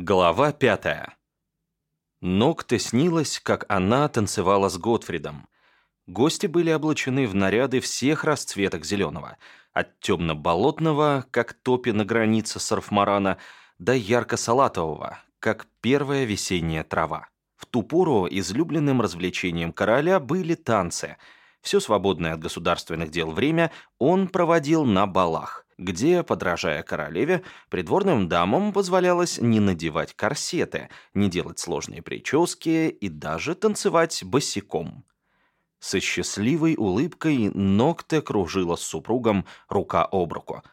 Глава пятая. Нокте снилось, как она танцевала с Готфридом. Гости были облачены в наряды всех расцветок зеленого, от темно-болотного, как топи на границе Сарфмарана, до ярко-салатового, как первая весенняя трава. В ту пору излюбленным развлечением короля были танцы. Все свободное от государственных дел время он проводил на балах где, подражая королеве, придворным дамам позволялось не надевать корсеты, не делать сложные прически и даже танцевать босиком. Со счастливой улыбкой Нокте кружила с супругом рука об руку.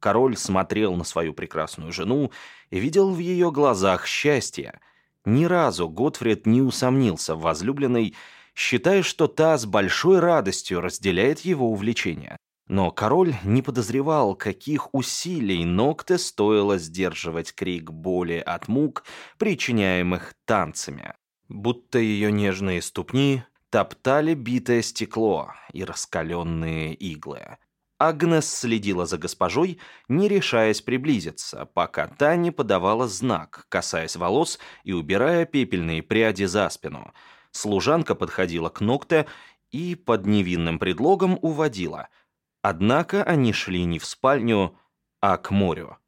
Король смотрел на свою прекрасную жену и видел в ее глазах счастье. Ни разу Готфрид не усомнился в возлюбленной, считая, что та с большой радостью разделяет его увлечение. Но король не подозревал, каких усилий Нокте стоило сдерживать крик боли от мук, причиняемых танцами. Будто ее нежные ступни топтали битое стекло и раскаленные иглы. Агнес следила за госпожой, не решаясь приблизиться, пока та не подавала знак, касаясь волос и убирая пепельные пряди за спину. Служанка подходила к Нокте и под невинным предлогом уводила – Однако они шли не в спальню, а к морю.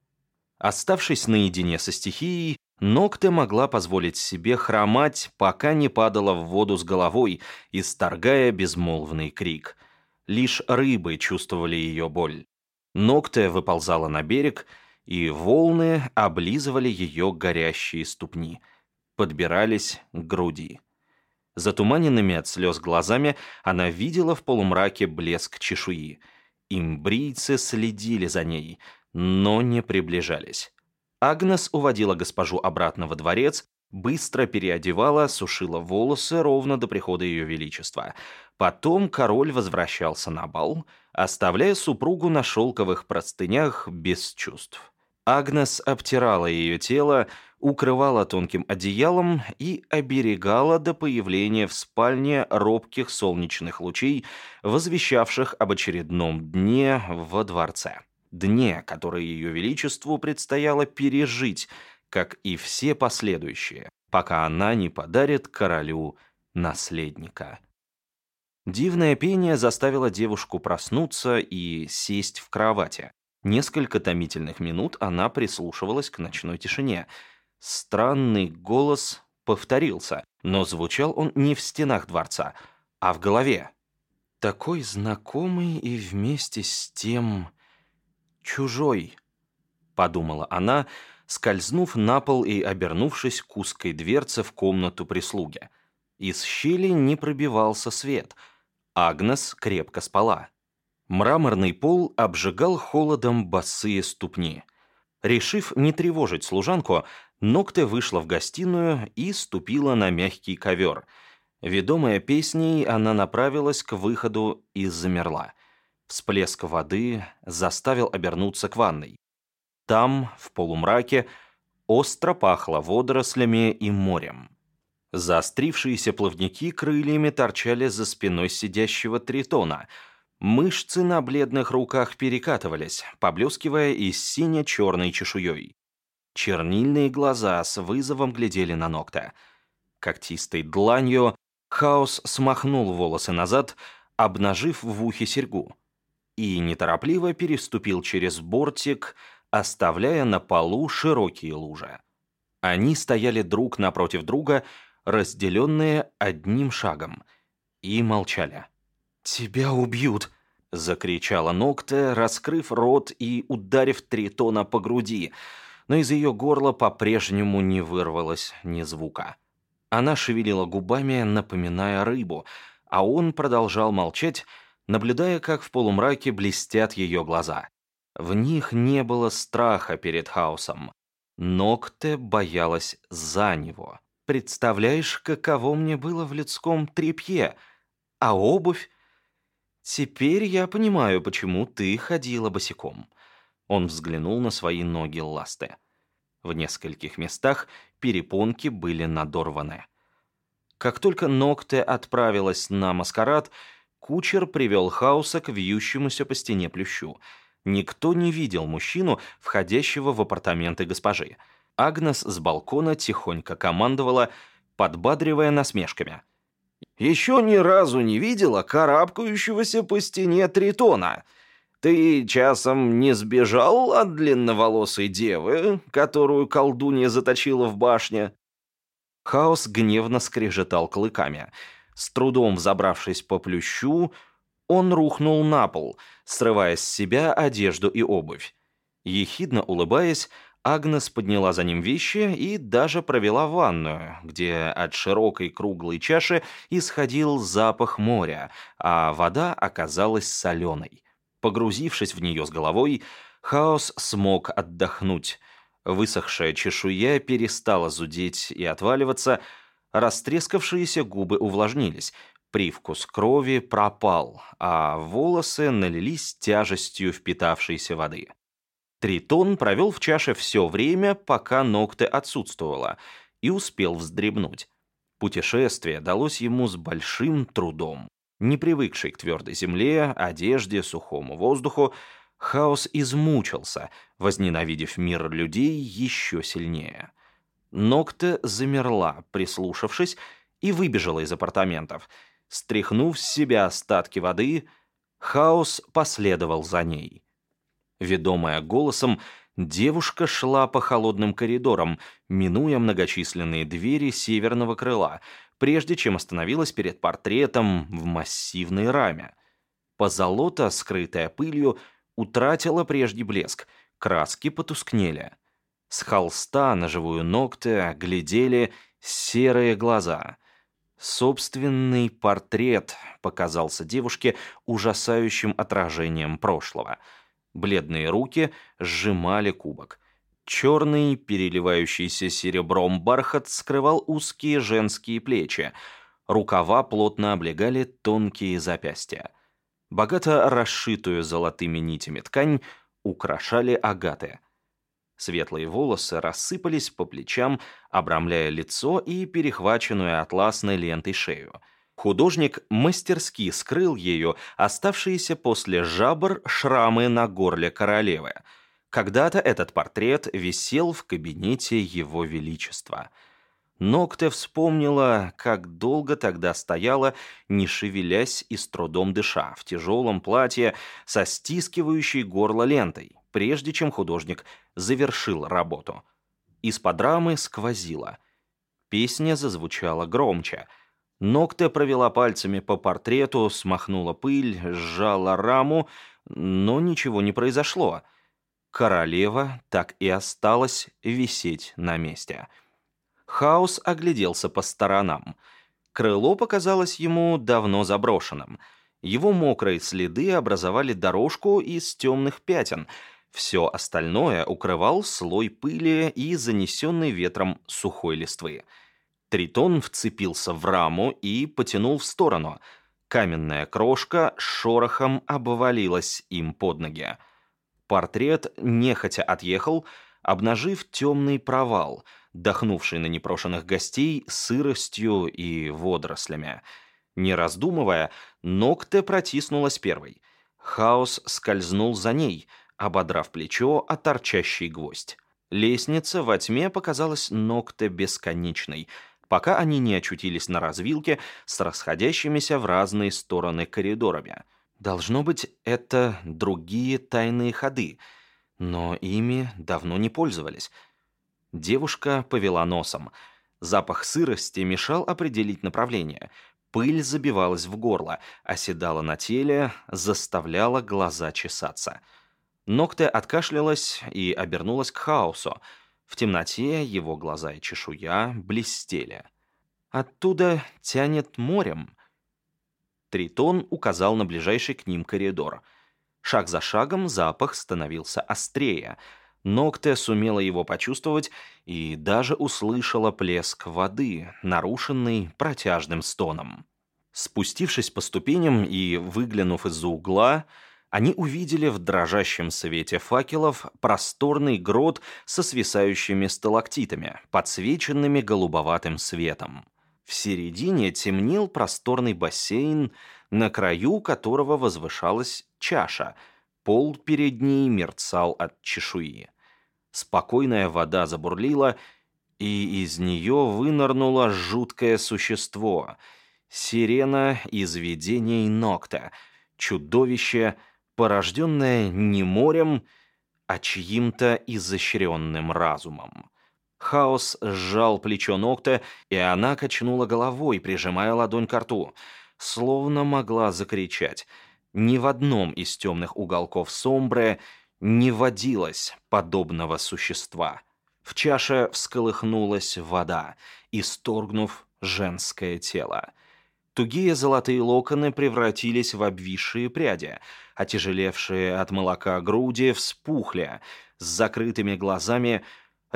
Оставшись наедине со стихией, Нокте могла позволить себе хромать, пока не падала в воду с головой, исторгая безмолвный крик. Лишь рыбы чувствовали ее боль. Нокте выползала на берег, и волны облизывали ее горящие ступни, подбирались к груди. Затуманенными от слез глазами она видела в полумраке блеск чешуи — Имбрийцы следили за ней, но не приближались. Агнес уводила госпожу обратно во дворец, быстро переодевала, сушила волосы ровно до прихода ее величества. Потом король возвращался на бал, оставляя супругу на шелковых простынях без чувств. Агнес обтирала ее тело, укрывала тонким одеялом и оберегала до появления в спальне робких солнечных лучей, возвещавших об очередном дне во дворце. Дне, который ее величеству предстояло пережить, как и все последующие, пока она не подарит королю наследника. Дивное пение заставило девушку проснуться и сесть в кровати. Несколько томительных минут она прислушивалась к ночной тишине. Странный голос повторился, но звучал он не в стенах дворца, а в голове. Такой знакомый и вместе с тем чужой, подумала она, скользнув на пол и обернувшись к узкой дверце в комнату прислуги. Из щели не пробивался свет. Агнес крепко спала. Мраморный пол обжигал холодом босые ступни. Решив не тревожить служанку, Нокте вышла в гостиную и ступила на мягкий ковер. Ведомая песней, она направилась к выходу и замерла. Всплеск воды заставил обернуться к ванной. Там, в полумраке, остро пахло водорослями и морем. Заострившиеся плавники крыльями торчали за спиной сидящего тритона — Мышцы на бледных руках перекатывались, поблескивая из сине-черной чешуей. Чернильные глаза с вызовом глядели на ногта. Когтистой дланью Хаос смахнул волосы назад, обнажив в ухе серьгу, и неторопливо переступил через бортик, оставляя на полу широкие лужи. Они стояли друг напротив друга, разделенные одним шагом, и молчали. «Тебя убьют!» — закричала Нокте, раскрыв рот и ударив Тритона по груди, но из ее горла по-прежнему не вырвалось ни звука. Она шевелила губами, напоминая рыбу, а он продолжал молчать, наблюдая, как в полумраке блестят ее глаза. В них не было страха перед хаосом. Нокте боялась за него. «Представляешь, каково мне было в людском трепье? А обувь? «Теперь я понимаю, почему ты ходила босиком». Он взглянул на свои ноги ласты. В нескольких местах перепонки были надорваны. Как только Ногте отправилась на маскарад, кучер привел Хауса к вьющемуся по стене плющу. Никто не видел мужчину, входящего в апартаменты госпожи. Агнес с балкона тихонько командовала, подбадривая насмешками. «Еще ни разу не видела карабкающегося по стене тритона. Ты часом не сбежал от длинноволосой девы, которую колдунья заточила в башне?» Хаос гневно скрежетал клыками. С трудом взобравшись по плющу, он рухнул на пол, срывая с себя одежду и обувь. Ехидно улыбаясь, Агнес подняла за ним вещи и даже провела ванную, где от широкой круглой чаши исходил запах моря, а вода оказалась соленой. Погрузившись в нее с головой, Хаос смог отдохнуть. Высохшая чешуя перестала зудеть и отваливаться, растрескавшиеся губы увлажнились, привкус крови пропал, а волосы налились тяжестью впитавшейся воды. Тритон провел в чаше все время, пока ногты отсутствовало, и успел вздремнуть. Путешествие далось ему с большим трудом. Не привыкший к твердой земле, одежде, сухому воздуху, Хаос измучился, возненавидев мир людей еще сильнее. Ногте замерла, прислушавшись, и выбежала из апартаментов. Стряхнув с себя остатки воды, Хаос последовал за ней. Ведомая голосом, девушка шла по холодным коридорам, минуя многочисленные двери северного крыла, прежде чем остановилась перед портретом в массивной раме. Позолота, скрытая пылью, утратила прежний блеск, краски потускнели. С холста на живую ногты глядели серые глаза. Собственный портрет показался девушке ужасающим отражением прошлого — Бледные руки сжимали кубок. Черный, переливающийся серебром бархат скрывал узкие женские плечи. Рукава плотно облегали тонкие запястья. Богато расшитую золотыми нитями ткань украшали агаты. Светлые волосы рассыпались по плечам, обрамляя лицо и перехваченную атласной лентой шею — Художник мастерски скрыл ее, оставшиеся после жабр шрамы на горле королевы. Когда-то этот портрет висел в кабинете его величества. Ногте вспомнила, как долго тогда стояла, не шевелясь и с трудом дыша, в тяжелом платье со стискивающей горло лентой, прежде чем художник завершил работу. Из-под рамы сквозило. Песня зазвучала громче — Ногте провела пальцами по портрету, смахнула пыль, сжала раму, но ничего не произошло. Королева так и осталась висеть на месте. Хаос огляделся по сторонам. Крыло показалось ему давно заброшенным. Его мокрые следы образовали дорожку из темных пятен. Все остальное укрывал слой пыли и занесенный ветром сухой листвы. Тритон вцепился в раму и потянул в сторону. Каменная крошка шорохом обвалилась им под ноги. Портрет нехотя отъехал, обнажив темный провал, дохнувший на непрошенных гостей сыростью и водорослями. Не раздумывая, Ногте протиснулась первой. Хаос скользнул за ней, ободрав плечо о торчащий гвоздь. Лестница во тьме показалась Ногте бесконечной — пока они не очутились на развилке с расходящимися в разные стороны коридорами. Должно быть, это другие тайные ходы, но ими давно не пользовались. Девушка повела носом. Запах сырости мешал определить направление. Пыль забивалась в горло, оседала на теле, заставляла глаза чесаться. Ногте откашлялась и обернулась к хаосу. В темноте его глаза и чешуя блестели. Оттуда тянет морем. Тритон указал на ближайший к ним коридор. Шаг за шагом запах становился острее. Ногте сумела его почувствовать и даже услышала плеск воды, нарушенный протяжным стоном. Спустившись по ступеням и выглянув из-за угла, они увидели в дрожащем свете факелов просторный грот со свисающими сталактитами, подсвеченными голубоватым светом. В середине темнел просторный бассейн, на краю которого возвышалась чаша, пол перед ней мерцал от чешуи. Спокойная вода забурлила, и из нее вынырнуло жуткое существо — сирена из видений Нокта, чудовище, порожденное не морем, а чьим-то изощренным разумом. Хаос сжал плечо Нокта, и она качнула головой, прижимая ладонь к рту, словно могла закричать. Ни в одном из темных уголков Сомбре не водилось подобного существа. В чаше всколыхнулась вода, исторгнув женское тело. Тугие золотые локоны превратились в обвисшие пряди, отяжелевшие от молока груди вспухли, с закрытыми глазами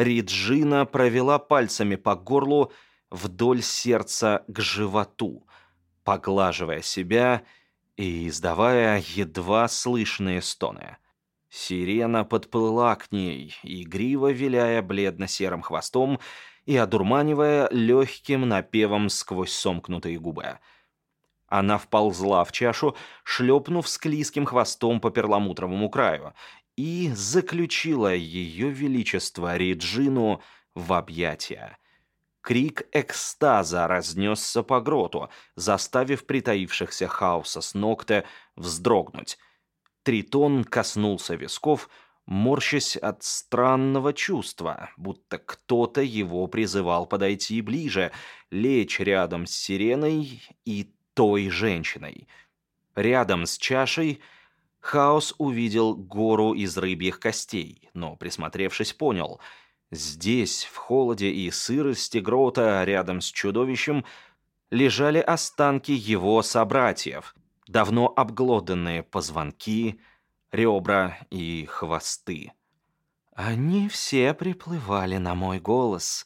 Риджина провела пальцами по горлу вдоль сердца к животу, поглаживая себя и издавая едва слышные стоны. Сирена подплыла к ней, игриво виляя бледно-серым хвостом и одурманивая легким напевом сквозь сомкнутые губы. Она вползла в чашу, шлепнув склизким хвостом по перламутровому краю, и заключила ее величество Риджину в объятия. Крик экстаза разнесся по гроту, заставив притаившихся хаоса с ногтя вздрогнуть — Тритон коснулся висков, морщась от странного чувства, будто кто-то его призывал подойти ближе, лечь рядом с сиреной и той женщиной. Рядом с чашей Хаос увидел гору из рыбьих костей, но, присмотревшись, понял — Здесь, в холоде и сырости грота, рядом с чудовищем, лежали останки его собратьев, давно обглоданные позвонки, ребра и хвосты. Они все приплывали на мой голос,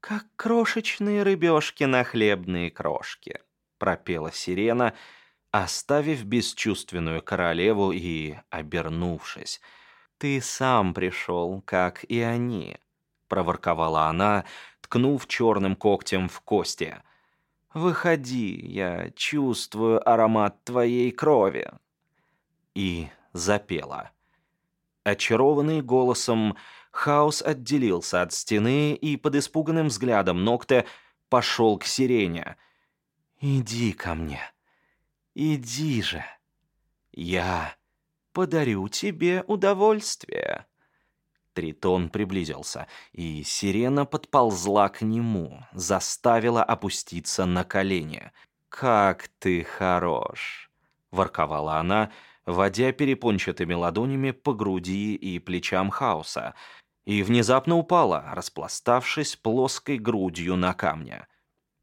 как крошечные рыбешки на хлебные крошки, пропела сирена, оставив бесчувственную королеву и обернувшись. «Ты сам пришел, как и они», — проворковала она, ткнув черным когтем в кости — «Выходи, я чувствую аромат твоей крови». И запела. Очарованный голосом, Хаос отделился от стены и под испуганным взглядом Ногте пошел к сирене. «Иди ко мне. Иди же. Я подарю тебе удовольствие». Тритон приблизился, и сирена подползла к нему, заставила опуститься на колени. «Как ты хорош!» — ворковала она, водя перепончатыми ладонями по груди и плечам хаоса, и внезапно упала, распластавшись плоской грудью на камне.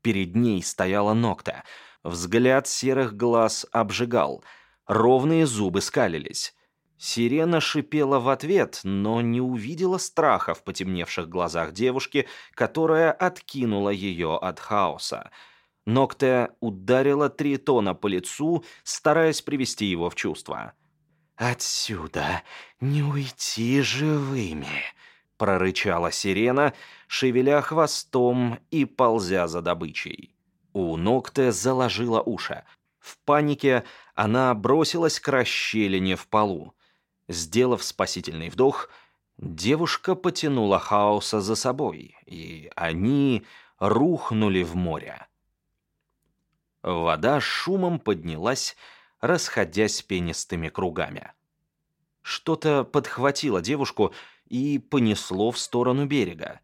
Перед ней стояла ногта. Взгляд серых глаз обжигал. Ровные зубы скалились. Сирена шипела в ответ, но не увидела страха в потемневших глазах девушки, которая откинула ее от хаоса. Ногте ударила Тритона по лицу, стараясь привести его в чувство. «Отсюда не уйти живыми», — прорычала сирена, шевеля хвостом и ползя за добычей. У Ногте заложила уши. В панике она бросилась к расщелине в полу. Сделав спасительный вдох, девушка потянула хаоса за собой, и они рухнули в море. Вода шумом поднялась, расходясь пенистыми кругами. Что-то подхватило девушку и понесло в сторону берега.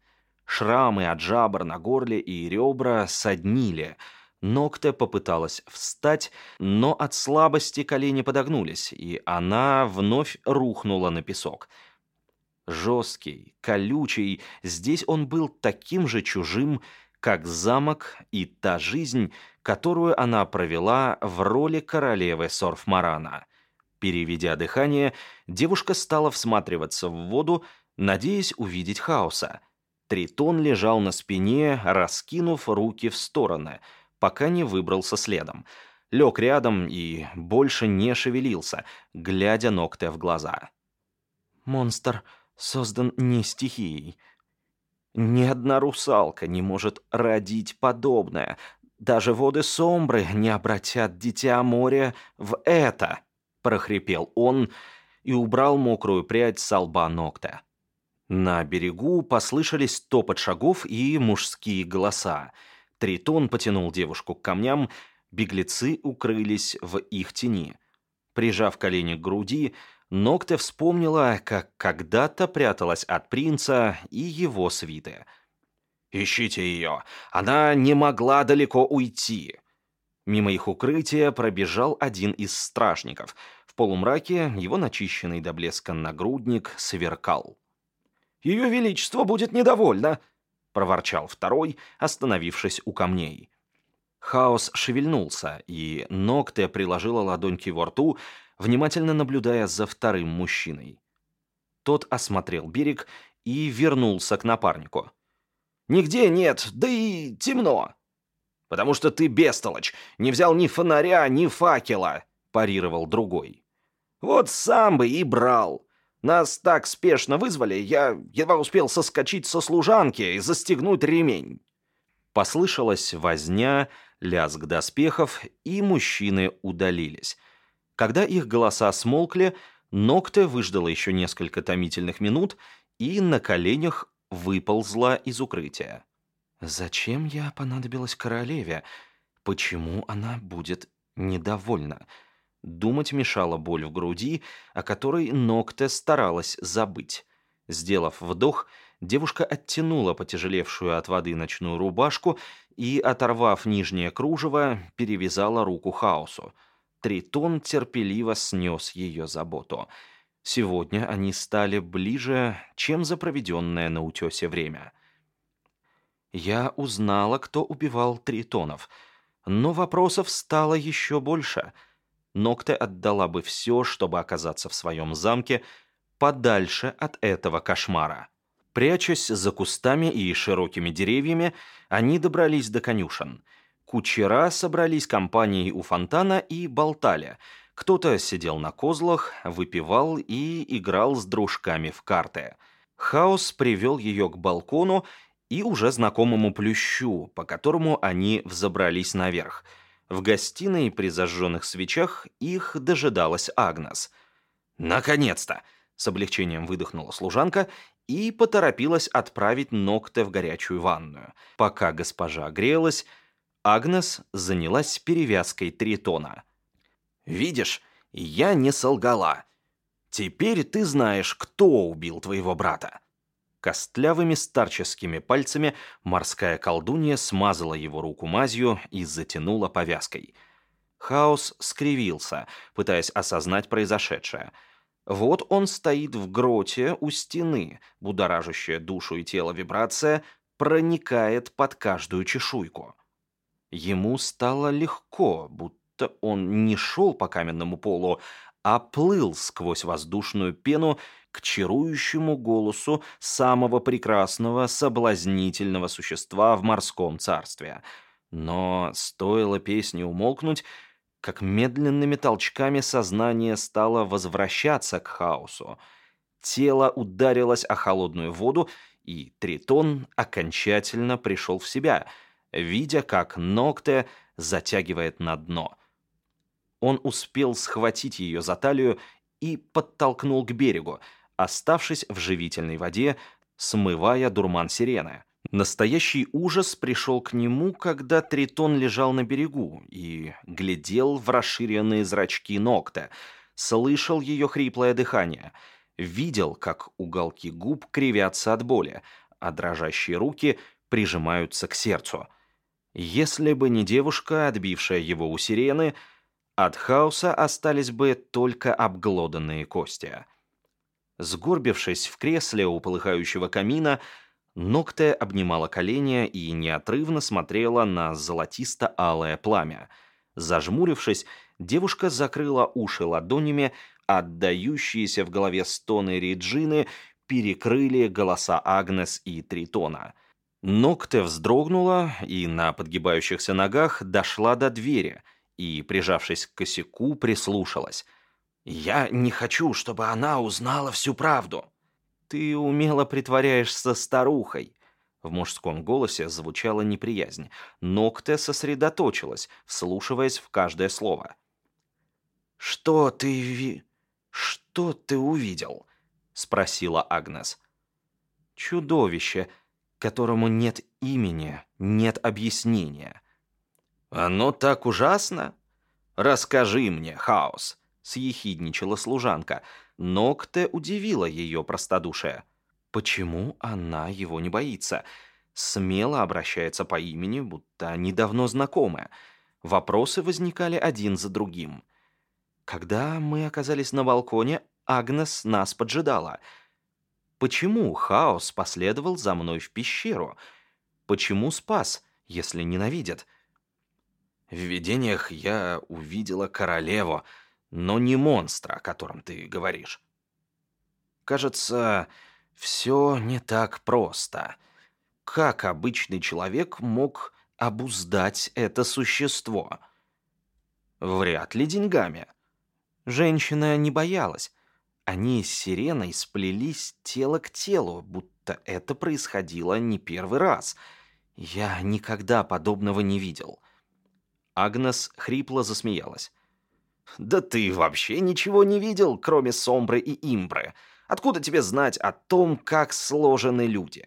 Шрамы от жабр на горле и ребра соднили — Нокте попыталась встать, но от слабости колени подогнулись, и она вновь рухнула на песок. Жесткий, колючий, здесь он был таким же чужим, как замок и та жизнь, которую она провела в роли королевы Сорфмарана. Переведя дыхание, девушка стала всматриваться в воду, надеясь увидеть хаоса. Тритон лежал на спине, раскинув руки в стороны — пока не выбрался следом. Лег рядом и больше не шевелился, глядя ногте в глаза. «Монстр создан не стихией. Ни одна русалка не может родить подобное. Даже воды Сомбры не обратят дитя моря в это», — прохрипел он и убрал мокрую прядь с лба ногтя. На берегу послышались топот шагов и мужские голоса. Тритон потянул девушку к камням, беглецы укрылись в их тени. Прижав колени к груди, Нокте вспомнила, как когда-то пряталась от принца и его свиты. «Ищите ее! Она не могла далеко уйти!» Мимо их укрытия пробежал один из стражников. В полумраке его начищенный до блеска нагрудник сверкал. «Ее Величество будет недовольно!» — проворчал второй, остановившись у камней. Хаос шевельнулся, и Ногте приложила ладонь к его рту, внимательно наблюдая за вторым мужчиной. Тот осмотрел берег и вернулся к напарнику. «Нигде нет, да и темно!» «Потому что ты бестолочь, не взял ни фонаря, ни факела!» – парировал другой. «Вот сам бы и брал!» Нас так спешно вызвали, я едва успел соскочить со служанки и застегнуть ремень. Послышалась возня, лязг доспехов, и мужчины удалились. Когда их голоса смолкли, Нокте выждала еще несколько томительных минут и на коленях выползла из укрытия. «Зачем я понадобилась королеве? Почему она будет недовольна?» Думать мешала боль в груди, о которой Нокте старалась забыть. Сделав вдох, девушка оттянула потяжелевшую от воды ночную рубашку и, оторвав нижнее кружево, перевязала руку хаосу. Тритон терпеливо снес ее заботу. Сегодня они стали ближе, чем за проведенное на утесе время. Я узнала, кто убивал Тритонов, но вопросов стало еще больше. Нокте отдала бы все, чтобы оказаться в своем замке подальше от этого кошмара. Прячась за кустами и широкими деревьями, они добрались до конюшен. Кучера собрались компанией у фонтана и болтали. Кто-то сидел на козлах, выпивал и играл с дружками в карты. Хаос привел ее к балкону и уже знакомому плющу, по которому они взобрались наверх. В гостиной при зажженных свечах их дожидалась Агнес. «Наконец-то!» — с облегчением выдохнула служанка и поторопилась отправить ногте в горячую ванную. Пока госпожа грелась, Агнес занялась перевязкой тритона. «Видишь, я не солгала. Теперь ты знаешь, кто убил твоего брата». Костлявыми старческими пальцами морская колдунья смазала его руку мазью и затянула повязкой. Хаос скривился, пытаясь осознать произошедшее – вот он стоит в гроте у стены, будоражащая душу и тело вибрация проникает под каждую чешуйку. Ему стало легко, будто он не шел по каменному полу, а плыл сквозь воздушную пену к чарующему голосу самого прекрасного, соблазнительного существа в морском царстве. Но стоило песне умолкнуть, как медленными толчками сознание стало возвращаться к хаосу. Тело ударилось о холодную воду, и Тритон окончательно пришел в себя, видя, как Ногте затягивает на дно. Он успел схватить ее за талию и подтолкнул к берегу, оставшись в живительной воде, смывая дурман сирены. Настоящий ужас пришел к нему, когда Тритон лежал на берегу и глядел в расширенные зрачки ногта, слышал ее хриплое дыхание, видел, как уголки губ кривятся от боли, а дрожащие руки прижимаются к сердцу. Если бы не девушка, отбившая его у сирены, от хаоса остались бы только обглоданные кости. Сгорбившись в кресле у полыхающего камина, Ногте обнимала колени и неотрывно смотрела на золотисто-алое пламя. Зажмурившись, девушка закрыла уши ладонями, отдающиеся в голове стоны Реджины перекрыли голоса Агнес и Тритона. Ногте вздрогнула и на подгибающихся ногах дошла до двери и, прижавшись к косяку, прислушалась. «Я не хочу, чтобы она узнала всю правду», «Ты умело притворяешься старухой». В мужском голосе звучала неприязнь. Ногте сосредоточилась, вслушиваясь в каждое слово. «Что ты ви... Что ты увидел?» — спросила Агнес. Чудовище, которому нет имени, нет объяснения. «Оно так ужасно? Расскажи мне, Хаос!» — съехидничала служанка. Нокте удивила ее простодушие. Почему она его не боится? Смело обращается по имени, будто они давно знакомы. Вопросы возникали один за другим. Когда мы оказались на балконе, Агнес нас поджидала. Почему Хаос последовал за мной в пещеру? Почему спас, если ненавидит? В видениях я увидела королеву, но не монстра, о котором ты говоришь. Кажется, все не так просто. Как обычный человек мог обуздать это существо? Вряд ли деньгами. Женщина не боялась. Они с сиреной сплелись тело к телу, будто это происходило не первый раз. Я никогда подобного не видел. Агнес хрипло засмеялась. «Да ты вообще ничего не видел, кроме Сомбры и Имбры. Откуда тебе знать о том, как сложены люди?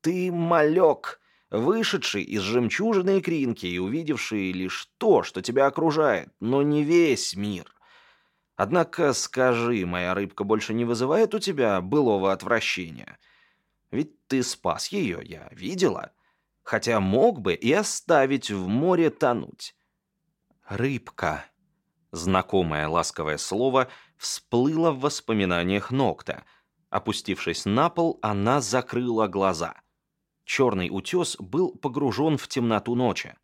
Ты малек, вышедший из жемчужины и кринки и увидевший лишь то, что тебя окружает, но не весь мир. Однако скажи, моя рыбка больше не вызывает у тебя былого отвращения? Ведь ты спас ее, я видела. Хотя мог бы и оставить в море тонуть. Рыбка. Знакомое ласковое слово всплыло в воспоминаниях Нокта. Опустившись на пол, она закрыла глаза. Черный утес был погружен в темноту ночи,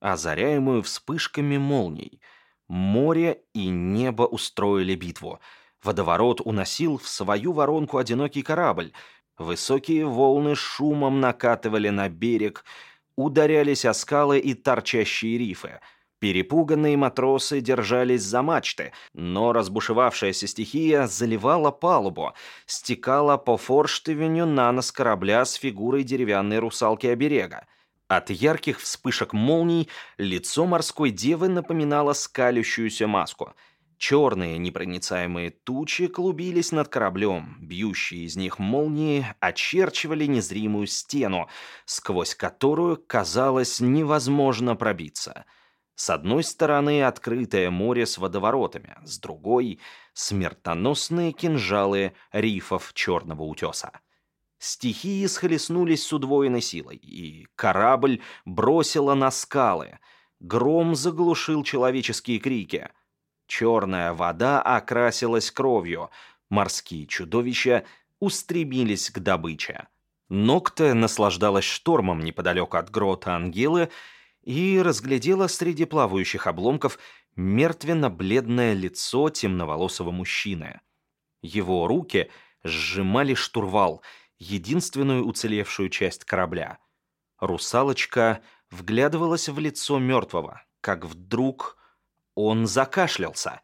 озаряемую вспышками молний. Море и небо устроили битву. Водоворот уносил в свою воронку одинокий корабль. Высокие волны шумом накатывали на берег, ударялись о скалы и торчащие рифы — Перепуганные матросы держались за мачты, но разбушевавшаяся стихия заливала палубу, стекала по форштевеню на нос корабля с фигурой деревянной русалки оберега. От ярких вспышек молний лицо морской девы напоминало скалющуюся маску. Черные непроницаемые тучи клубились над кораблем, бьющие из них молнии очерчивали незримую стену, сквозь которую, казалось, невозможно пробиться — с одной стороны открытое море с водоворотами, с другой — смертоносные кинжалы рифов Черного утеса. Стихии схлестнулись с удвоенной силой, и корабль бросило на скалы. Гром заглушил человеческие крики. Черная вода окрасилась кровью. Морские чудовища устремились к добыче. Нокте наслаждалась штормом неподалеку от грота Ангелы и разглядела среди плавающих обломков мертвенно-бледное лицо темноволосого мужчины. Его руки сжимали штурвал, единственную уцелевшую часть корабля. Русалочка вглядывалась в лицо мертвого, как вдруг он закашлялся.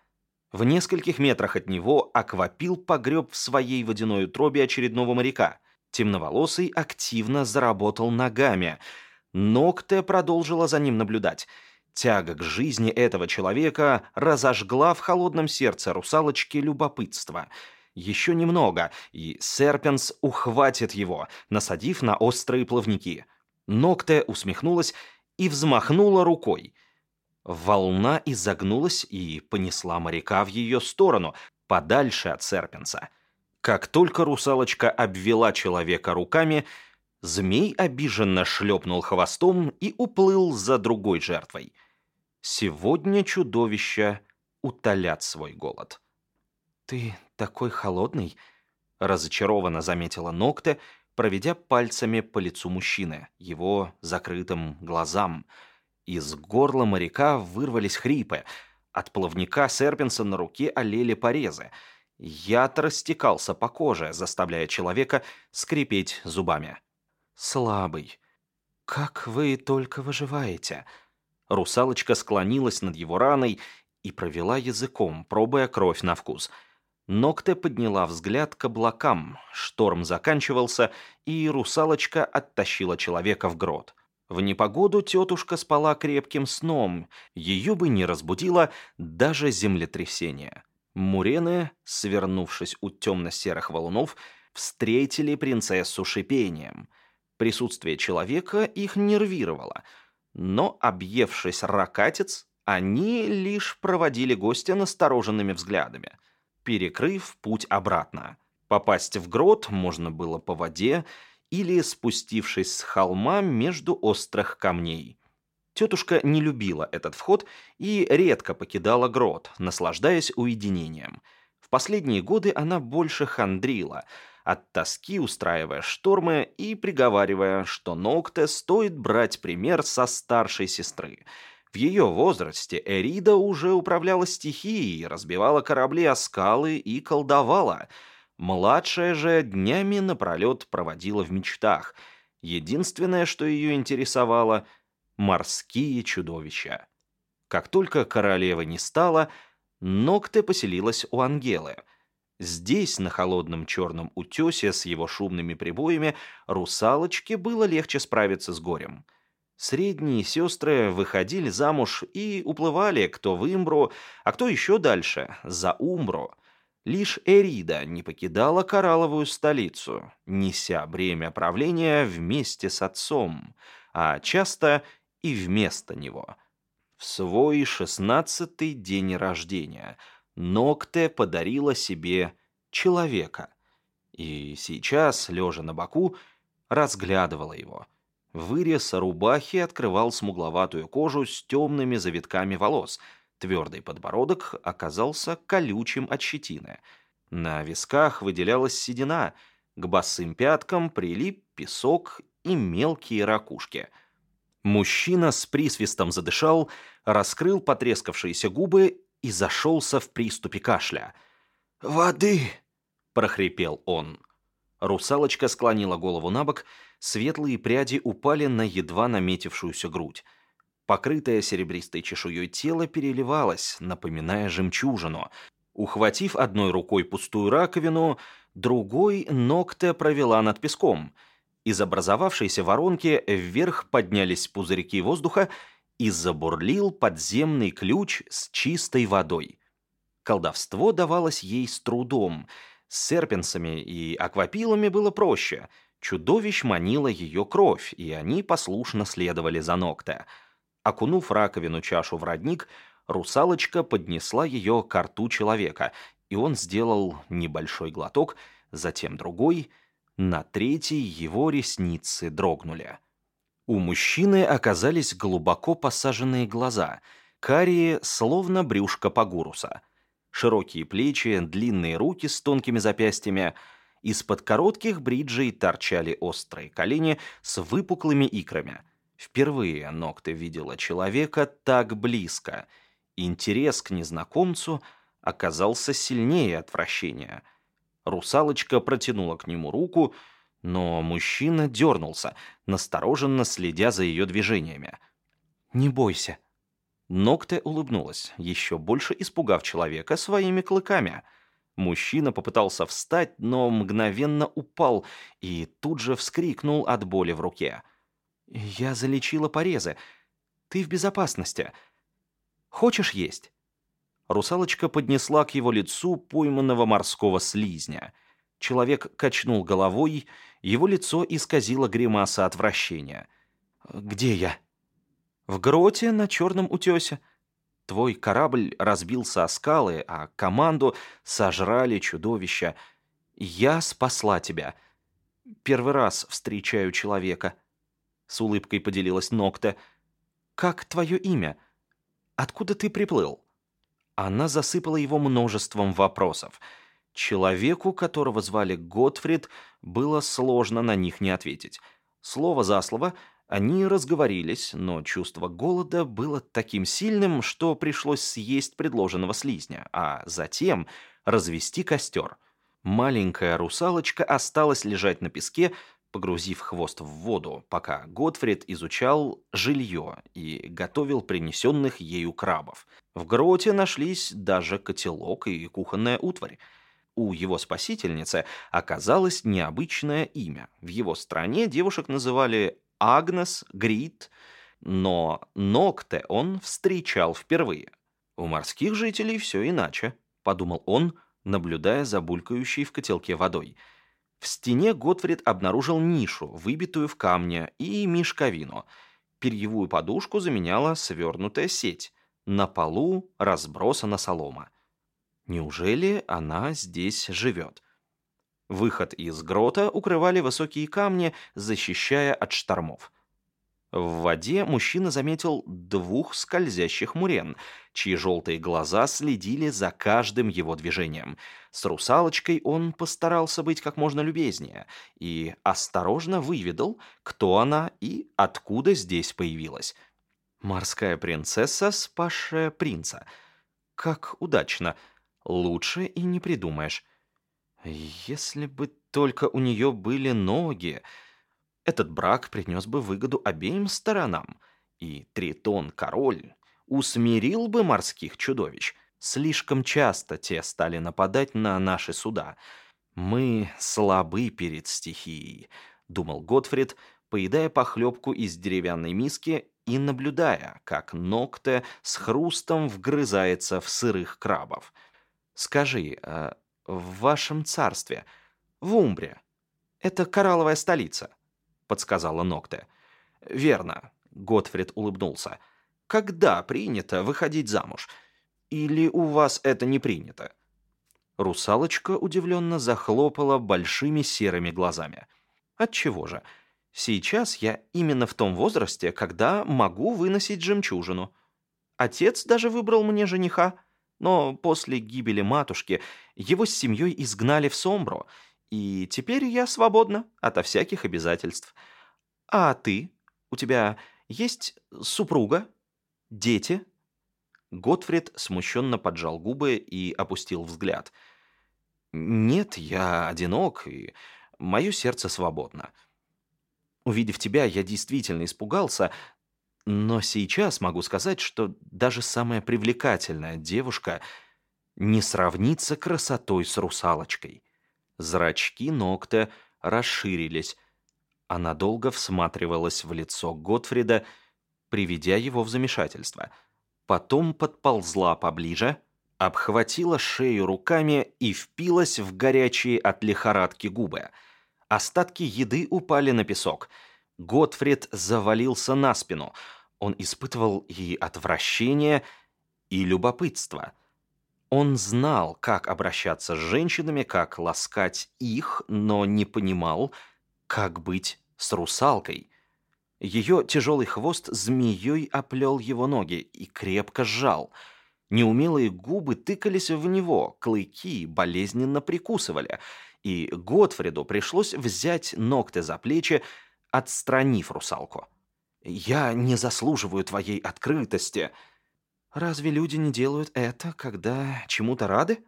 В нескольких метрах от него аквапил погреб в своей водяной утробе очередного моряка. Темноволосый активно заработал ногами — Нокте продолжила за ним наблюдать. Тяга к жизни этого человека разожгла в холодном сердце русалочки любопытство. Еще немного, и Серпенс ухватит его, насадив на острые плавники. Нокте усмехнулась и взмахнула рукой. Волна изогнулась и понесла моряка в ее сторону, подальше от Серпенса. Как только русалочка обвела человека руками, Змей обиженно шлепнул хвостом и уплыл за другой жертвой. Сегодня чудовища утолят свой голод. «Ты такой холодный», — разочарованно заметила Ногте, проведя пальцами по лицу мужчины, его закрытым глазам. Из горла моряка вырвались хрипы. От плавника Серпенса на руке олели порезы. Яд растекался по коже, заставляя человека скрипеть зубами слабый. Как вы только выживаете?» Русалочка склонилась над его раной и провела языком, пробуя кровь на вкус. Ногте подняла взгляд к облакам. Шторм заканчивался, и русалочка оттащила человека в грот. В непогоду тетушка спала крепким сном. Ее бы не разбудило даже землетрясение. Мурены, свернувшись у темно-серых валунов, встретили принцессу шипением. Присутствие человека их нервировало, но, объевшись ракатец, они лишь проводили гостя настороженными взглядами, перекрыв путь обратно. Попасть в грот можно было по воде или спустившись с холма между острых камней. Тетушка не любила этот вход и редко покидала грот, наслаждаясь уединением. В последние годы она больше хандрила, от тоски устраивая штормы и приговаривая, что Нокте стоит брать пример со старшей сестры – в ее возрасте Эрида уже управляла стихией, разбивала корабли о скалы и колдовала. Младшая же днями напролет проводила в мечтах. Единственное, что ее интересовало — морские чудовища. Как только королева не стала, Нокте поселилась у Ангелы. Здесь, на холодном черном утесе с его шумными прибоями, русалочке было легче справиться с горем — Средние сестры выходили замуж и уплывали кто в Имбру, а кто еще дальше, за Умбру. Лишь Эрида не покидала коралловую столицу, неся бремя правления вместе с отцом, а часто и вместо него. В свой шестнадцатый день рождения Нокте подарила себе человека. И сейчас, лежа на боку, разглядывала его – Вырез рубахи открывал смугловатую кожу с темными завитками волос. Твердый подбородок оказался колючим от щетины. На висках выделялась седина. К босым пяткам прилип песок и мелкие ракушки. Мужчина с присвистом задышал, раскрыл потрескавшиеся губы и зашелся в приступе кашля. «Воды!» — прохрипел он. Русалочка склонила голову на бок, светлые пряди упали на едва наметившуюся грудь. Покрытое серебристой чешуей тело переливалось, напоминая жемчужину. Ухватив одной рукой пустую раковину, другой ногте провела над песком. Из образовавшейся воронки вверх поднялись пузырьки воздуха и забурлил подземный ключ с чистой водой. Колдовство давалось ей с трудом — с серпенсами и аквапилами было проще. Чудовищ манила ее кровь, и они послушно следовали за ногте. Окунув раковину чашу в родник, русалочка поднесла ее к рту человека, и он сделал небольшой глоток, затем другой. На третий его ресницы дрогнули. У мужчины оказались глубоко посаженные глаза, карие, словно брюшко пагуруса — широкие плечи, длинные руки с тонкими запястьями. Из-под коротких бриджей торчали острые колени с выпуклыми икрами. Впервые Ногта видела человека так близко. Интерес к незнакомцу оказался сильнее отвращения. Русалочка протянула к нему руку, но мужчина дернулся, настороженно следя за ее движениями. «Не бойся», Ногте улыбнулась, еще больше испугав человека своими клыками. Мужчина попытался встать, но мгновенно упал и тут же вскрикнул от боли в руке. «Я залечила порезы. Ты в безопасности. Хочешь есть?» Русалочка поднесла к его лицу пойманного морского слизня. Человек качнул головой, его лицо исказило гримаса отвращения. «Где я?» В гроте на Черном утесе. Твой корабль разбился о скалы, а команду сожрали чудовища. Я спасла тебя. Первый раз встречаю человека. С улыбкой поделилась Нокта. Как твое имя? Откуда ты приплыл? Она засыпала его множеством вопросов. Человеку, которого звали Готфрид, было сложно на них не ответить. Слово за слово — они разговорились, но чувство голода было таким сильным, что пришлось съесть предложенного слизня, а затем развести костер. Маленькая русалочка осталась лежать на песке, погрузив хвост в воду, пока Готфрид изучал жилье и готовил принесенных ею крабов. В гроте нашлись даже котелок и кухонная утварь. У его спасительницы оказалось необычное имя. В его стране девушек называли Агнес, Грит, но Ногте он встречал впервые. У морских жителей все иначе, подумал он, наблюдая за булькающей в котелке водой. В стене Готфрид обнаружил нишу, выбитую в камне, и мешковину. Перьевую подушку заменяла свернутая сеть. На полу разбросана солома. Неужели она здесь живет? Выход из грота укрывали высокие камни, защищая от штормов. В воде мужчина заметил двух скользящих мурен, чьи желтые глаза следили за каждым его движением. С русалочкой он постарался быть как можно любезнее и осторожно выведал, кто она и откуда здесь появилась. Морская принцесса, спасшая принца. Как удачно. Лучше и не придумаешь. Если бы только у нее были ноги... Этот брак принес бы выгоду обеим сторонам, и Тритон-король усмирил бы морских чудовищ. Слишком часто те стали нападать на наши суда. Мы слабы перед стихией, думал Готфрид, поедая похлебку из деревянной миски и наблюдая, как Нокте с хрустом вгрызается в сырых крабов. «Скажи, а в вашем царстве, в Умбре, это коралловая столица?» подсказала Нокте. «Верно», — Готфрид улыбнулся. «Когда принято выходить замуж? Или у вас это не принято?» Русалочка удивленно захлопала большими серыми глазами. «Отчего же? Сейчас я именно в том возрасте, когда могу выносить жемчужину. Отец даже выбрал мне жениха, но после гибели матушки его с семьей изгнали в Сомбро, и теперь я свободна ото всяких обязательств. А ты? У тебя есть супруга? Дети?» Готфрид смущенно поджал губы и опустил взгляд. «Нет, я одинок, и мое сердце свободно. Увидев тебя, я действительно испугался, но сейчас могу сказать, что даже самая привлекательная девушка не сравнится красотой с русалочкой». Зрачки Ногта расширились. Она долго всматривалась в лицо Готфрида, приведя его в замешательство. Потом подползла поближе, обхватила шею руками и впилась в горячие от лихорадки губы. Остатки еды упали на песок. Готфрид завалился на спину. Он испытывал и отвращение, и любопытство — он знал, как обращаться с женщинами, как ласкать их, но не понимал, как быть с русалкой. Ее тяжелый хвост змеей оплел его ноги и крепко сжал. Неумелые губы тыкались в него, клыки болезненно прикусывали, и Готфриду пришлось взять ногти за плечи, отстранив русалку. «Я не заслуживаю твоей открытости», Разве люди не делают это, когда чему-то рады?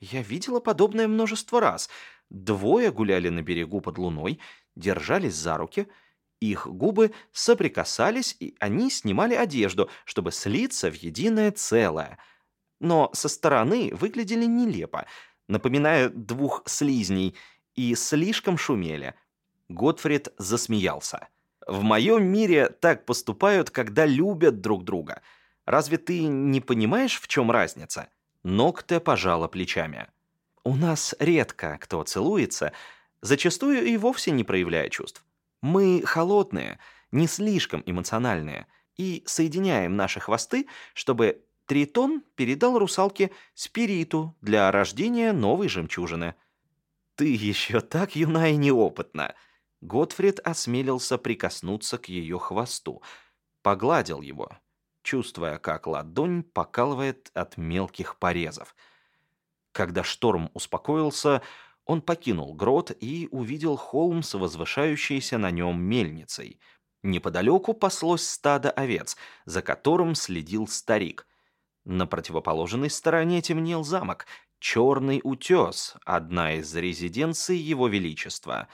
Я видела подобное множество раз. Двое гуляли на берегу под луной, держались за руки, их губы соприкасались, и они снимали одежду, чтобы слиться в единое целое. Но со стороны выглядели нелепо, напоминая двух слизней, и слишком шумели. Готфрид засмеялся. «В моем мире так поступают, когда любят друг друга». Разве ты не понимаешь, в чем разница?» Ногте пожала плечами. «У нас редко кто целуется, зачастую и вовсе не проявляя чувств. Мы холодные, не слишком эмоциональные, и соединяем наши хвосты, чтобы Тритон передал русалке спириту для рождения новой жемчужины». «Ты еще так юна и неопытна!» Готфрид осмелился прикоснуться к ее хвосту, погладил его, чувствуя, как ладонь покалывает от мелких порезов. Когда шторм успокоился, он покинул грот и увидел холм с возвышающейся на нем мельницей. Неподалеку паслось стадо овец, за которым следил старик. На противоположной стороне темнел замок, черный утес, одна из резиденций его величества.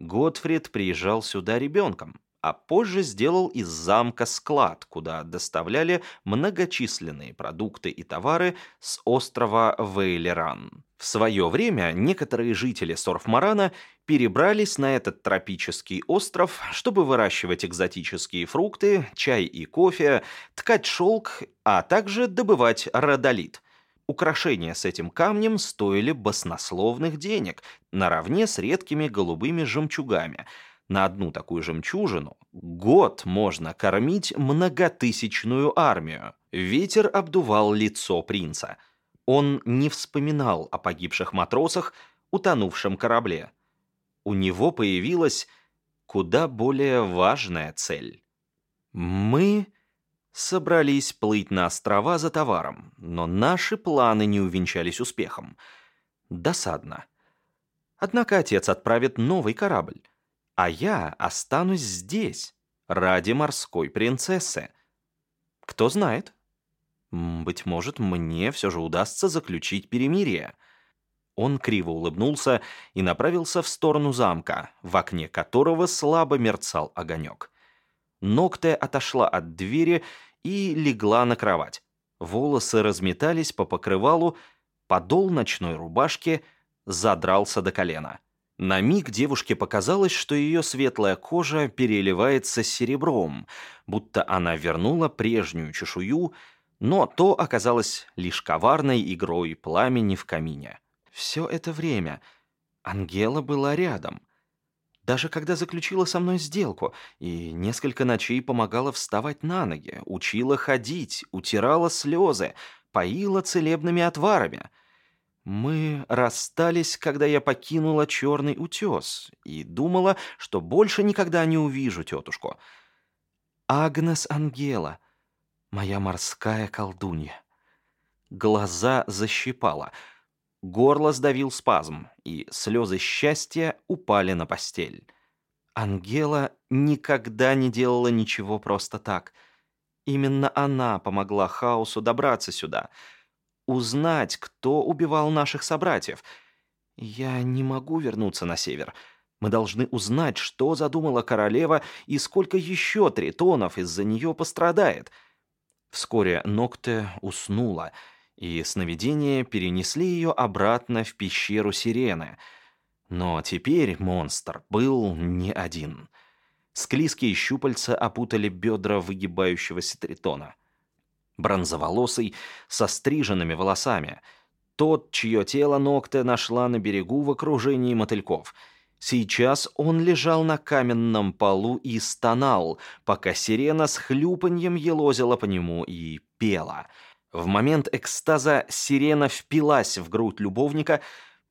Готфрид приезжал сюда ребенком, а позже сделал из замка склад, куда доставляли многочисленные продукты и товары с острова Вейлеран. В свое время некоторые жители Сорфмарана перебрались на этот тропический остров, чтобы выращивать экзотические фрукты, чай и кофе, ткать шелк, а также добывать родолит. Украшения с этим камнем стоили баснословных денег, наравне с редкими голубыми жемчугами. На одну такую жемчужину год можно кормить многотысячную армию. Ветер обдувал лицо принца. Он не вспоминал о погибших матросах, утонувшем корабле. У него появилась куда более важная цель. Мы собрались плыть на острова за товаром, но наши планы не увенчались успехом. Досадно. Однако отец отправит новый корабль, а я останусь здесь ради морской принцессы. Кто знает? Быть может, мне все же удастся заключить перемирие. Он криво улыбнулся и направился в сторону замка, в окне которого слабо мерцал огонек. Ногте отошла от двери и легла на кровать. Волосы разметались по покрывалу, подол ночной рубашки задрался до колена. На миг девушке показалось, что ее светлая кожа переливается серебром, будто она вернула прежнюю чешую, но то оказалось лишь коварной игрой пламени в камине. Все это время Ангела была рядом. Даже когда заключила со мной сделку и несколько ночей помогала вставать на ноги, учила ходить, утирала слезы, поила целебными отварами. Мы расстались, когда я покинула черный утес и думала, что больше никогда не увижу тетушку. Агнес Ангела, моя морская колдунья. Глаза защипала — Горло сдавил спазм, и слезы счастья упали на постель. Ангела никогда не делала ничего просто так. Именно она помогла Хаосу добраться сюда, узнать, кто убивал наших собратьев. Я не могу вернуться на север. Мы должны узнать, что задумала королева и сколько еще тритонов из-за нее пострадает. Вскоре Нокте уснула — и сновидения перенесли ее обратно в пещеру сирены. Но теперь монстр был не один. Склизкие щупальца опутали бедра выгибающегося тритона. Бронзоволосый, со стриженными волосами. Тот, чье тело Ногте нашла на берегу в окружении мотыльков. Сейчас он лежал на каменном полу и стонал, пока сирена с хлюпаньем елозила по нему и пела — в момент экстаза сирена впилась в грудь любовника,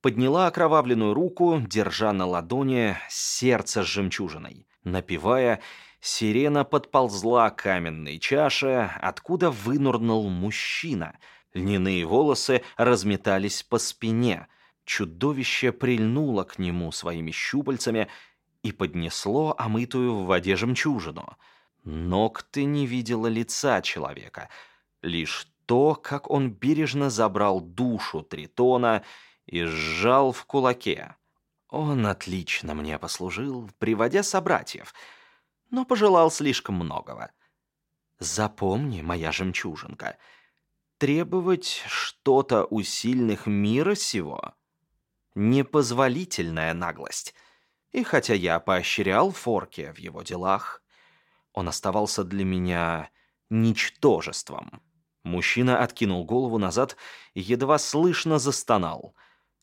подняла окровавленную руку, держа на ладони сердце с жемчужиной. Напевая, сирена подползла к каменной чаше, откуда вынурнул мужчина. Льняные волосы разметались по спине. Чудовище прильнуло к нему своими щупальцами и поднесло омытую в воде жемчужину. Ногты не видела лица человека, лишь то, как он бережно забрал душу Тритона и сжал в кулаке. Он отлично мне послужил, приводя собратьев, но пожелал слишком многого. Запомни, моя жемчужинка, требовать что-то у сильных мира сего — непозволительная наглость. И хотя я поощрял Форке в его делах, он оставался для меня ничтожеством. Мужчина откинул голову назад и едва слышно застонал.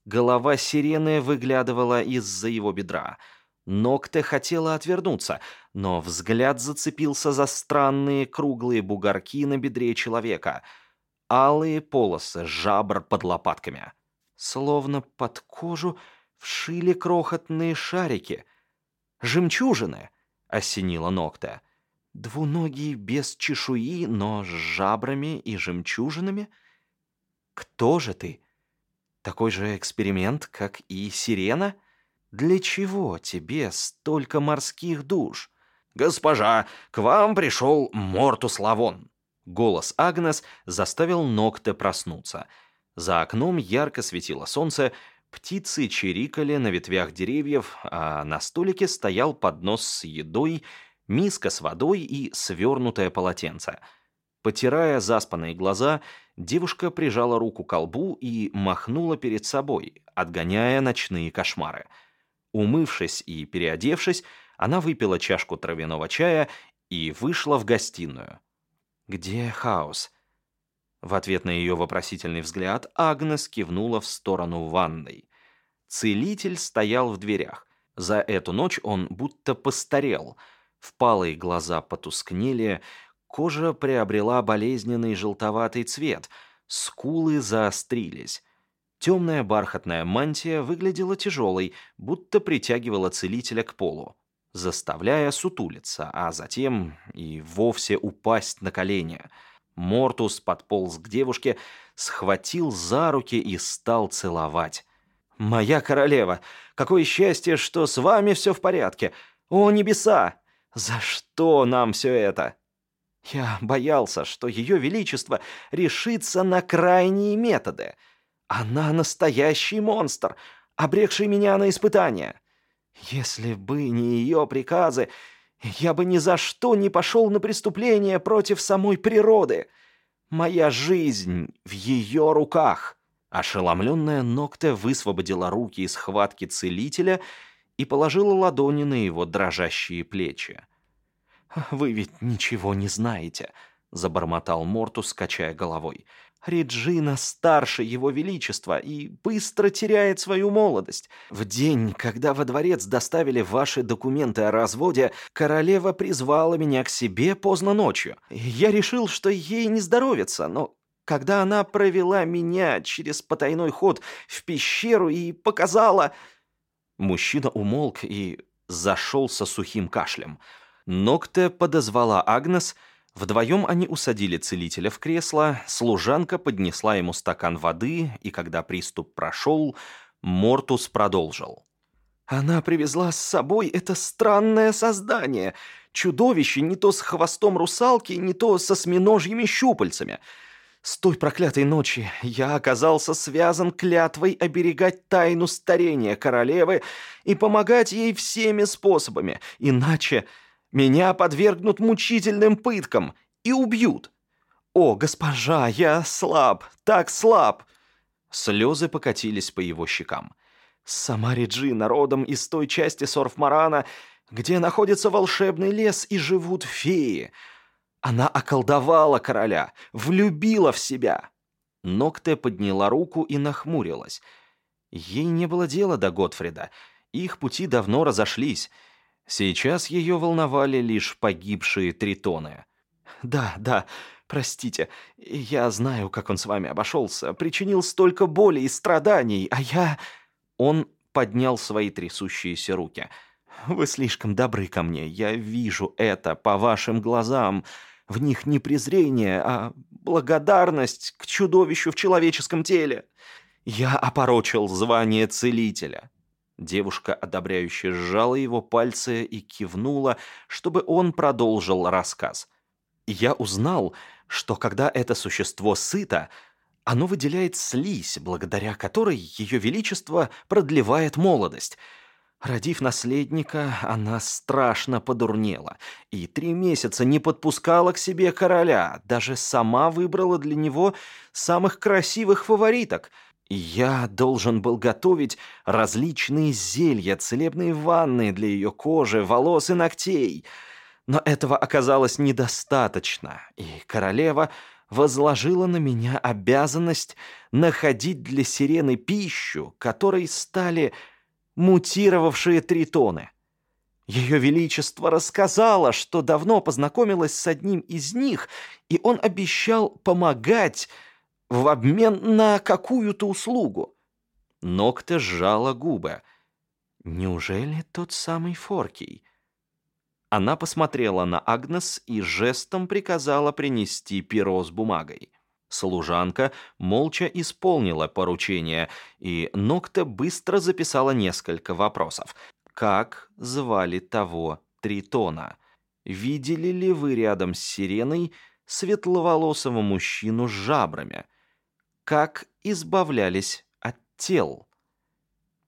Голова сирены выглядывала из-за его бедра. Ногте хотела отвернуться, но взгляд зацепился за странные круглые бугорки на бедре человека. Алые полосы жабр под лопатками. Словно под кожу вшили крохотные шарики. «Жемчужины!» — осенила Ногте. Двуногий без чешуи, но с жабрами и жемчужинами? Кто же ты? Такой же эксперимент, как и сирена? Для чего тебе столько морских душ? Госпожа, к вам пришел Мортус Лавон. Голос Агнес заставил Ногте проснуться. За окном ярко светило солнце, птицы чирикали на ветвях деревьев, а на столике стоял поднос с едой миска с водой и свернутое полотенце. Потирая заспанные глаза, девушка прижала руку к колбу и махнула перед собой, отгоняя ночные кошмары. Умывшись и переодевшись, она выпила чашку травяного чая и вышла в гостиную. Где хаос? В ответ на ее вопросительный взгляд Агнес кивнула в сторону ванной. Целитель стоял в дверях. За эту ночь он будто постарел. Впалые глаза потускнели, кожа приобрела болезненный желтоватый цвет, скулы заострились. Темная бархатная мантия выглядела тяжелой, будто притягивала целителя к полу, заставляя сутулиться, а затем и вовсе упасть на колени. Мортус подполз к девушке, схватил за руки и стал целовать. «Моя королева, какое счастье, что с вами все в порядке! О, небеса! За что нам все это?» Я боялся, что ее величество решится на крайние методы — она настоящий монстр, обрекший меня на испытания. Если бы не ее приказы, я бы ни за что не пошел на преступление против самой природы. Моя жизнь в ее руках». Ошеломленная Нокте высвободила руки из хватки целителя и положила ладони на его дрожащие плечи. «Вы ведь ничего не знаете», — забормотал Мортус, качая головой. Реджина старше его величества и быстро теряет свою молодость. В день, когда во дворец доставили ваши документы о разводе, королева призвала меня к себе поздно ночью. Я решил, что ей не здоровится, но когда она провела меня через потайной ход в пещеру и показала... Мужчина умолк и зашелся сухим кашлем. Нокте подозвала Агнес — Вдвоем они усадили целителя в кресло, служанка поднесла ему стакан воды, и когда приступ прошел, Мортус продолжил. «Она привезла с собой это странное создание, чудовище не то с хвостом русалки, не то со сминожьими щупальцами. С той проклятой ночи я оказался связан клятвой оберегать тайну старения королевы и помогать ей всеми способами, иначе меня подвергнут мучительным пыткам и убьют. О, госпожа, я слаб, так слаб!» Слезы покатились по его щекам. «Сама Реджина родом из той части Сорфмарана, где находится волшебный лес и живут феи. Она околдовала короля, влюбила в себя». Нокте подняла руку и нахмурилась. Ей не было дела до Готфрида. Их пути давно разошлись — Сейчас ее волновали лишь погибшие тритоны. «Да, да, простите, я знаю, как он с вами обошелся, причинил столько боли и страданий, а я...» Он поднял свои трясущиеся руки. «Вы слишком добры ко мне, я вижу это по вашим глазам. В них не презрение, а благодарность к чудовищу в человеческом теле. Я опорочил звание целителя, Девушка одобряюще сжала его пальцы и кивнула, чтобы он продолжил рассказ. «Я узнал, что когда это существо сыто, оно выделяет слизь, благодаря которой Ее Величество продлевает молодость. Родив наследника, она страшно подурнела и три месяца не подпускала к себе короля, даже сама выбрала для него самых красивых фавориток — я должен был готовить различные зелья, целебные ванны для ее кожи, волос и ногтей. Но этого оказалось недостаточно, и королева возложила на меня обязанность находить для сирены пищу, которой стали мутировавшие тритоны. Ее Величество рассказала, что давно познакомилась с одним из них, и он обещал помогать в обмен на какую-то услугу. Нокта сжала губы. Неужели тот самый Форкий? Она посмотрела на Агнес и жестом приказала принести перо с бумагой. Служанка молча исполнила поручение, и Нокта быстро записала несколько вопросов. Как звали того Тритона? Видели ли вы рядом с сиреной светловолосого мужчину с жабрами? как избавлялись от тел.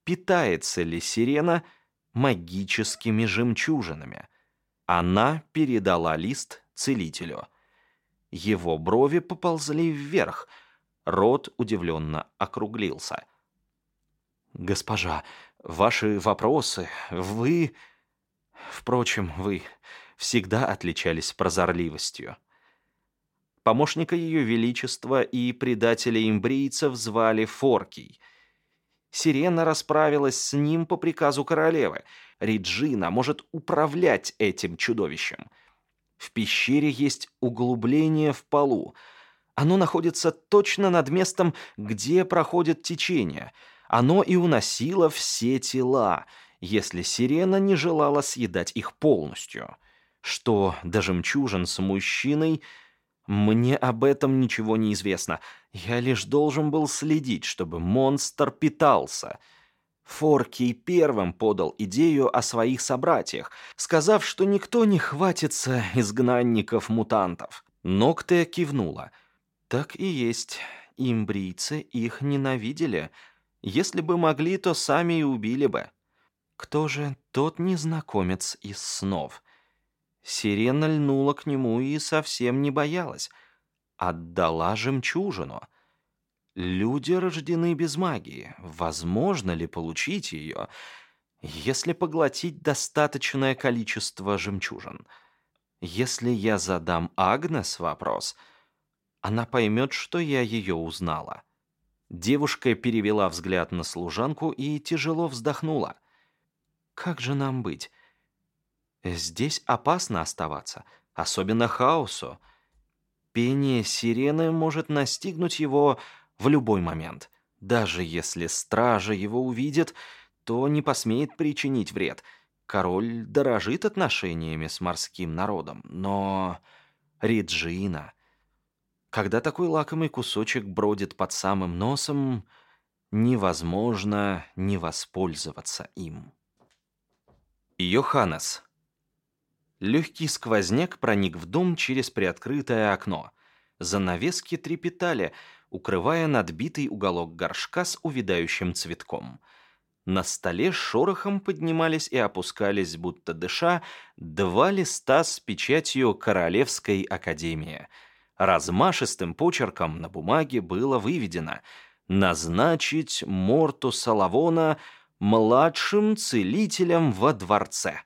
Питается ли сирена магическими жемчужинами? Она передала лист целителю. Его брови поползли вверх, рот удивленно округлился. «Госпожа, ваши вопросы, вы...» Впрочем, вы всегда отличались прозорливостью. Помощника Ее Величества и предателя имбрийцев звали Форкий. Сирена расправилась с ним по приказу королевы. Риджина может управлять этим чудовищем. В пещере есть углубление в полу. Оно находится точно над местом, где проходит течение. Оно и уносило все тела, если сирена не желала съедать их полностью. Что до жемчужин с мужчиной – мне об этом ничего не известно. Я лишь должен был следить, чтобы монстр питался. Форкий первым подал идею о своих собратьях, сказав, что никто не хватится изгнанников-мутантов. Ноктея кивнула. Так и есть. Имбрийцы их ненавидели. Если бы могли, то сами и убили бы. Кто же тот незнакомец из снов? Сирена льнула к нему и совсем не боялась. Отдала жемчужину. Люди рождены без магии. Возможно ли получить ее, если поглотить достаточное количество жемчужин? Если я задам Агнес вопрос, она поймет, что я ее узнала. Девушка перевела взгляд на служанку и тяжело вздохнула. «Как же нам быть? Здесь опасно оставаться, особенно хаосу. Пение сирены может настигнуть его в любой момент. Даже если стража его увидит, то не посмеет причинить вред. Король дорожит отношениями с морским народом, но... Риджина... Когда такой лакомый кусочек бродит под самым носом, невозможно не воспользоваться им. Йоханнес. Легкий сквозняк проник в дом через приоткрытое окно. Занавески трепетали, укрывая надбитый уголок горшка с увядающим цветком. На столе шорохом поднимались и опускались, будто дыша, два листа с печатью Королевской академии. Размашистым почерком на бумаге было выведено «Назначить Морту Салавона младшим целителем во дворце».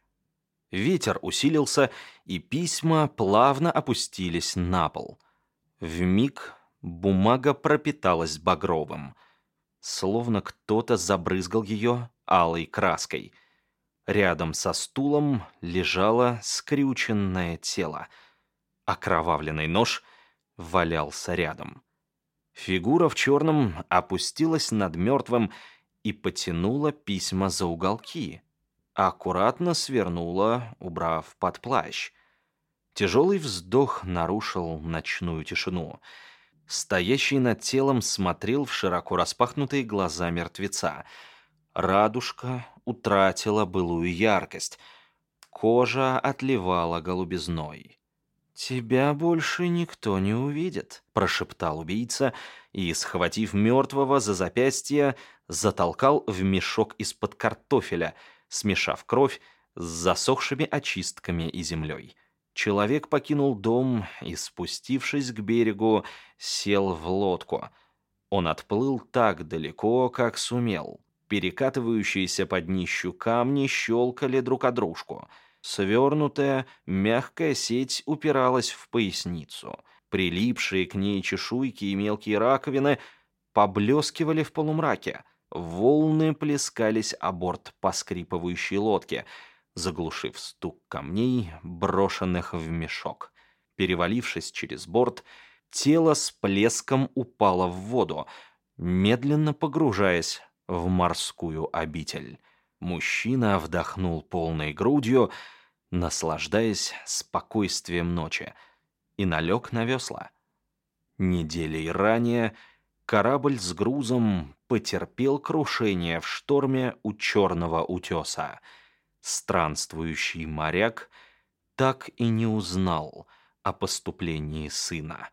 Ветер усилился, и письма плавно опустились на пол. В миг бумага пропиталась багровым, словно кто-то забрызгал ее алой краской. Рядом со стулом лежало скрюченное тело. Окровавленный нож валялся рядом. Фигура в черном опустилась над мертвым и потянула письма за уголки аккуратно свернула, убрав под плащ. Тяжелый вздох нарушил ночную тишину. Стоящий над телом смотрел в широко распахнутые глаза мертвеца. Радужка утратила былую яркость. Кожа отливала голубизной. «Тебя больше никто не увидит», — прошептал убийца и, схватив мертвого за запястье, затолкал в мешок из-под картофеля — смешав кровь с засохшими очистками и землей. Человек покинул дом и, спустившись к берегу, сел в лодку. Он отплыл так далеко, как сумел. Перекатывающиеся под днищу камни щелкали друг о дружку. Свернутая, мягкая сеть упиралась в поясницу. Прилипшие к ней чешуйки и мелкие раковины поблескивали в полумраке. Волны плескались о борт поскрипывающей лодки, заглушив стук камней, брошенных в мешок. Перевалившись через борт, тело с плеском упало в воду, медленно погружаясь в морскую обитель. Мужчина вдохнул полной грудью, наслаждаясь спокойствием ночи, и налег на весла. Неделей ранее корабль с грузом потерпел крушение в шторме у Черного утеса. Странствующий моряк так и не узнал о поступлении сына.